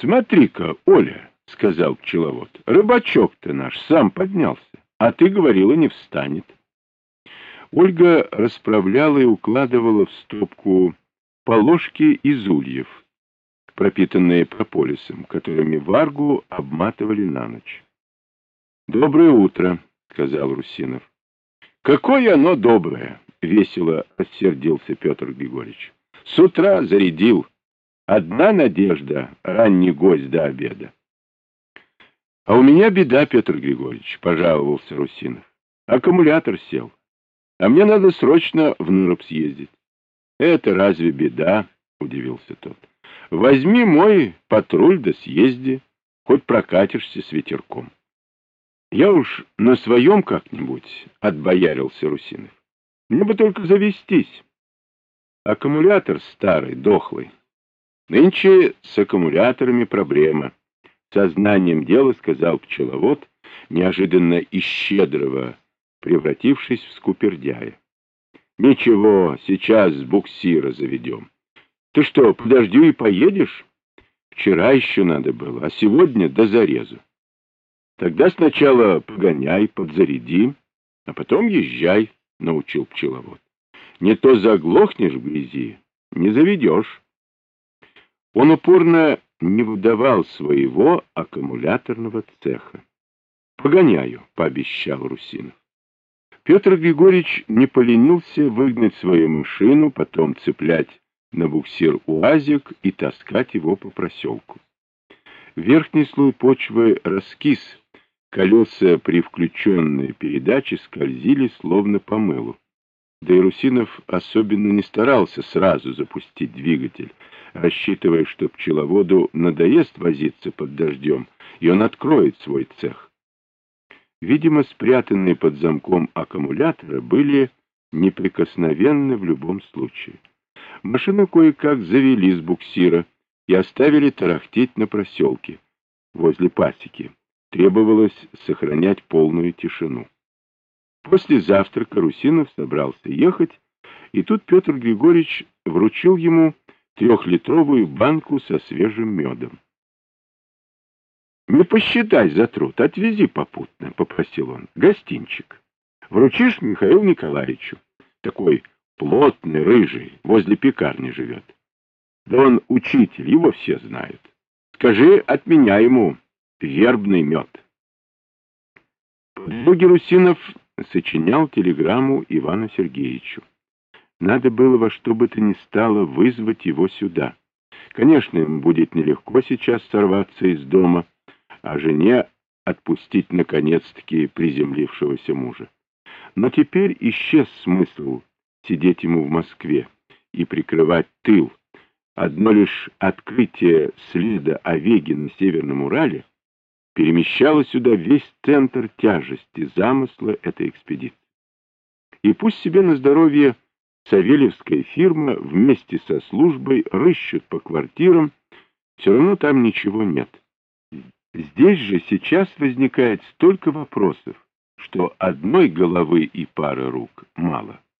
Смотри-ка, Оля, — сказал пчеловод, — рыбачок-то наш сам поднялся, а ты говорила, не встанет. Ольга расправляла и укладывала в стопку полошки из ульев, пропитанные прополисом, которыми варгу обматывали на ночь. — Доброе утро, — сказал Русинов. — Какое оно доброе! — весело рассердился Петр Григорьевич. — С утра зарядил. Одна надежда — ранний гость до обеда. — А у меня беда, Петр Григорьевич, — пожаловался Русинов. — Аккумулятор сел. А мне надо срочно в Нуроб съездить. — Это разве беда? — удивился тот. — Возьми мой патруль да съезди, хоть прокатишься с ветерком. — Я уж на своем как-нибудь, — отбоярился Русинов. — Мне бы только завестись. Аккумулятор старый, дохлый. Нынче с аккумуляторами проблема. Сознанием дела сказал пчеловод, неожиданно и щедрого, превратившись в скупердяя. Ничего, сейчас с буксира заведем. Ты что, подожди и поедешь? Вчера еще надо было, а сегодня до зарезу. Тогда сначала погоняй, подзаряди, а потом езжай, — научил пчеловод. Не то заглохнешь в грязи, не заведешь. Он упорно не выдавал своего аккумуляторного цеха. «Погоняю», — пообещал Русинов. Петр Григорьевич не поленился выгнать свою машину, потом цеплять на буксир УАЗик и таскать его по проселку. Верхний слой почвы раскис, колеса при включенной передаче скользили словно по мылу. Да и Русинов особенно не старался сразу запустить двигатель, рассчитывая, что пчеловоду надоест возиться под дождем, и он откроет свой цех. Видимо, спрятанные под замком аккумуляторы были неприкосновенны в любом случае. Машину кое-как завели с буксира и оставили тарахтеть на проселке, возле пасеки. Требовалось сохранять полную тишину. После завтрака Русинов собрался ехать, и тут Петр Григорьевич вручил ему трехлитровую банку со свежим медом. «Не посчитай за труд, отвези попутно», — попросил он. «Гостинчик. Вручишь Михаилу Николаевичу. Такой плотный, рыжий, возле пекарни живет. Да он учитель, его все знают. Скажи от меня ему вербный мед». Подруги Русинов сочинял телеграмму Ивану Сергеевичу. Надо было во что бы то ни стало вызвать его сюда. Конечно, ему будет нелегко сейчас сорваться из дома, а жене отпустить наконец-таки приземлившегося мужа. Но теперь исчез смысл сидеть ему в Москве и прикрывать тыл. Одно лишь открытие следа Овеги на Северном Урале перемещало сюда весь центр тяжести замысла этой экспедиции. И пусть себе на здоровье Савельевская фирма вместе со службой рыщут по квартирам, все равно там ничего нет. Здесь же сейчас возникает столько вопросов, что одной головы и пары рук мало.